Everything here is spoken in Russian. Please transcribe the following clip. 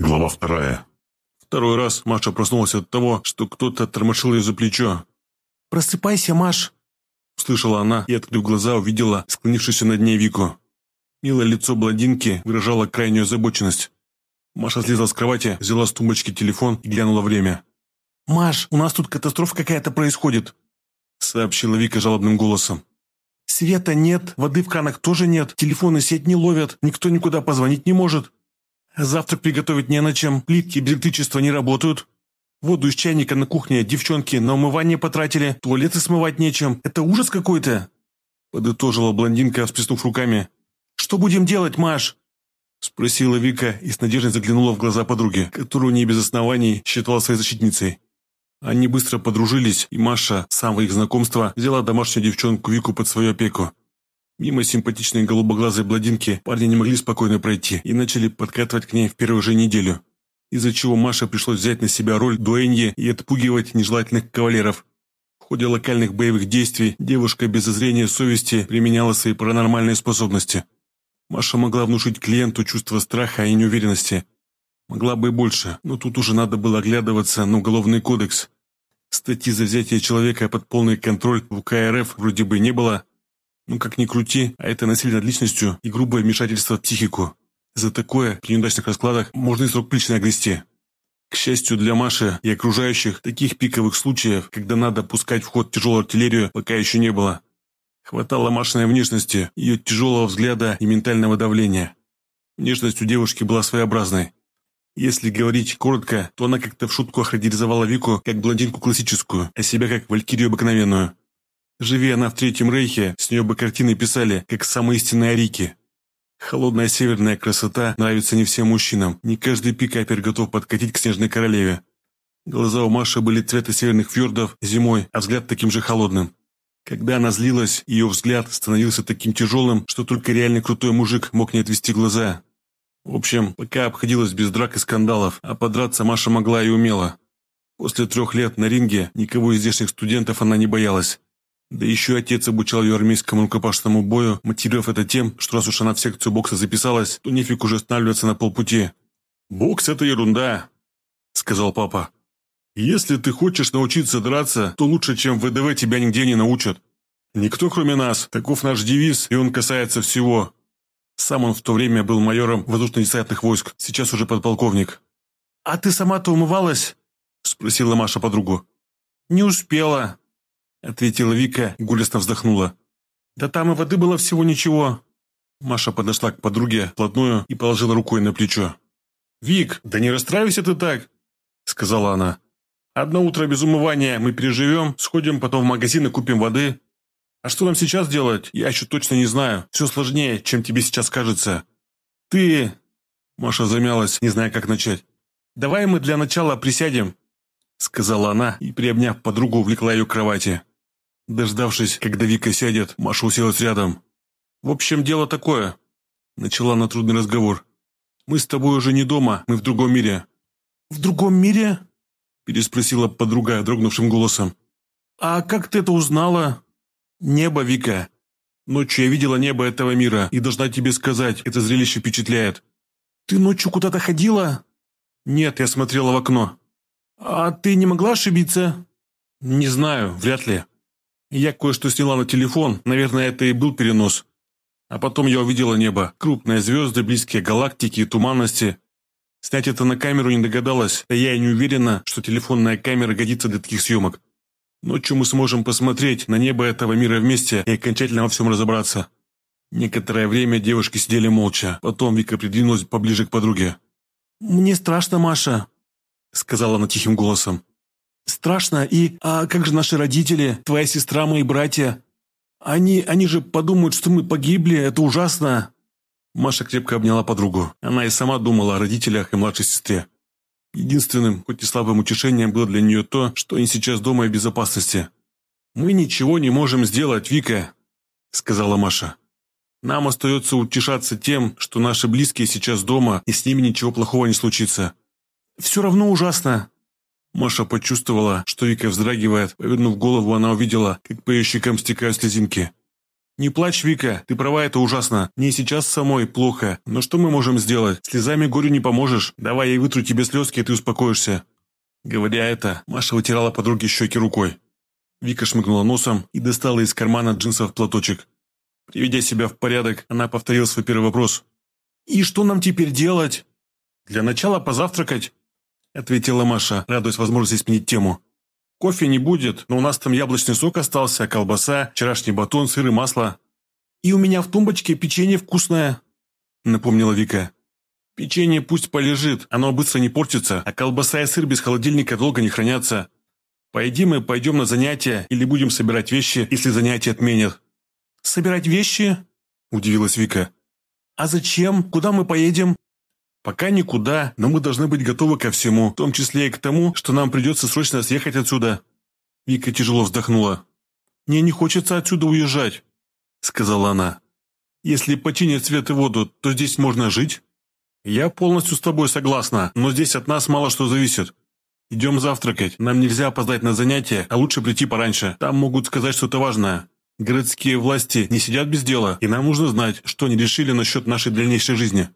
Глава вторая. Второй раз Маша проснулась от того, что кто-то тормошил ее за плечо. «Просыпайся, Маш!» Услышала она и, открыв глаза, увидела склонившуюся над ней Вику. Милое лицо блондинки выражало крайнюю озабоченность. Маша слезла с кровати, взяла с тумбочки телефон и глянула время. «Маш, у нас тут катастрофа какая-то происходит», сообщила Вика жалобным голосом. «Света нет, воды в кранах тоже нет, телефоны сеть не ловят, никто никуда позвонить не может. Завтрак приготовить не на чем, плитки без электричества не работают. Воду из чайника на кухне девчонки на умывание потратили, туалеты смывать нечем. Это ужас какой-то!» Подытожила блондинка, всплеснув руками. «Что будем делать, Маш?» Спросила Вика и с надеждой заглянула в глаза подруги, которую не без оснований считала своей защитницей. Они быстро подружились, и Маша, с самого их знакомства, взяла домашнюю девчонку Вику под свою опеку. Мимо симпатичной голубоглазой бладинки парни не могли спокойно пройти и начали подкатывать к ней в первую же неделю. Из-за чего Маше пришлось взять на себя роль дуэньи и отпугивать нежелательных кавалеров. В ходе локальных боевых действий девушка без зазрения совести применяла свои паранормальные способности. Маша могла внушить клиенту чувство страха и неуверенности. Могла бы и больше, но тут уже надо было оглядываться на уголовный кодекс. Статьи за взятие человека под полный контроль в УК РФ вроде бы не было, ну, как ни крути, а это насилие над личностью и грубое вмешательство в психику. За такое при неудачных раскладах можно и срок лично огрести. К счастью для Маши и окружающих, таких пиковых случаев, когда надо пускать в ход тяжелую артиллерию, пока еще не было. Хватало Машиной внешности, ее тяжелого взгляда и ментального давления. Внешность у девушки была своеобразной. Если говорить коротко, то она как-то в шутку охарактеризовала Вику как блондинку классическую, а себя как валькирию обыкновенную. Живи она в Третьем Рейхе, с нее бы картины писали, как самые истинные арики. Холодная северная красота нравится не всем мужчинам, не каждый пикапер готов подкатить к снежной королеве. Глаза у Маши были цвета северных фьордов зимой, а взгляд таким же холодным. Когда она злилась, ее взгляд становился таким тяжелым, что только реально крутой мужик мог не отвести глаза. В общем, пока обходилась без драк и скандалов, а подраться Маша могла и умела. После трех лет на ринге никого из здешних студентов она не боялась. Да еще отец обучал ее армейскому рукопашному бою, мотивировав это тем, что раз уж она в секцию бокса записалась, то нефиг уже останавливаться на полпути. «Бокс – это ерунда», – сказал папа. «Если ты хочешь научиться драться, то лучше, чем в ВДВ, тебя нигде не научат. Никто, кроме нас, таков наш девиз, и он касается всего». Сам он в то время был майором воздушно-десантных войск, сейчас уже подполковник. «А ты сама-то умывалась?» – спросила Маша подругу. «Не успела», — ответила Вика и горестно вздохнула. «Да там и воды было всего ничего». Маша подошла к подруге вплотную и положила рукой на плечо. «Вик, да не расстраивайся ты так», — сказала она. «Одно утро без умывания мы переживем, сходим потом в магазин и купим воды. А что нам сейчас делать, я еще точно не знаю. Все сложнее, чем тебе сейчас кажется. Ты...» Маша замялась, не зная, как начать. «Давай мы для начала присядем», — сказала она и, приобняв подругу, увлекла ее к кровати. Дождавшись, когда Вика сядет, Маша уселась рядом. «В общем, дело такое», — начала на трудный разговор. «Мы с тобой уже не дома, мы в другом мире». «В другом мире?» — переспросила подруга дрогнувшим голосом. «А как ты это узнала?» «Небо, Вика. Ночью я видела небо этого мира, и должна тебе сказать, это зрелище впечатляет». «Ты ночью куда-то ходила?» «Нет, я смотрела в окно». «А ты не могла ошибиться?» «Не знаю, вряд ли». Я кое-что сняла на телефон, наверное, это и был перенос. А потом я увидела небо, крупные звезды, близкие галактики и туманности. Снять это на камеру не догадалась, а я и не уверена, что телефонная камера годится для таких съемок. Ночью мы сможем посмотреть на небо этого мира вместе и окончательно во всем разобраться. Некоторое время девушки сидели молча, потом Вика придвинулась поближе к подруге. «Мне страшно, Маша», — сказала она тихим голосом. Страшно. И а как же наши родители, твоя сестра, мои братья? Они, они же подумают, что мы погибли. Это ужасно. Маша крепко обняла подругу. Она и сама думала о родителях и младшей сестре. Единственным, хоть и слабым утешением было для нее то, что они сейчас дома и в безопасности. «Мы ничего не можем сделать, Вика», — сказала Маша. «Нам остается утешаться тем, что наши близкие сейчас дома, и с ними ничего плохого не случится». «Все равно ужасно», Маша почувствовала, что Вика вздрагивает. Повернув голову, она увидела, как по ее щекам стекают слезинки. «Не плачь, Вика, ты права, это ужасно. Мне сейчас самой плохо. Но что мы можем сделать? Слезами горю не поможешь. Давай я вытру тебе слезки, и ты успокоишься». Говоря это, Маша вытирала подруге щеки рукой. Вика шмыгнула носом и достала из кармана джинсов платочек. Приведя себя в порядок, она повторила свой первый вопрос. «И что нам теперь делать?» «Для начала позавтракать», — ответила Маша, радуясь возможности сменить тему. «Кофе не будет, но у нас там яблочный сок остался, колбаса, вчерашний батон, сыр и масло». «И у меня в тумбочке печенье вкусное», — напомнила Вика. «Печенье пусть полежит, оно быстро не портится, а колбаса и сыр без холодильника долго не хранятся. Пойди мы пойдем на занятия или будем собирать вещи, если занятия отменят». «Собирать вещи?» – удивилась Вика. «А зачем? Куда мы поедем?» «Пока никуда, но мы должны быть готовы ко всему, в том числе и к тому, что нам придется срочно съехать отсюда». Вика тяжело вздохнула. «Мне не хочется отсюда уезжать», – сказала она. «Если починят свет и воду, то здесь можно жить?» «Я полностью с тобой согласна, но здесь от нас мало что зависит. Идем завтракать, нам нельзя опоздать на занятия, а лучше прийти пораньше, там могут сказать что-то важное». Городские власти не сидят без дела, и нам нужно знать, что они решили насчет нашей дальнейшей жизни.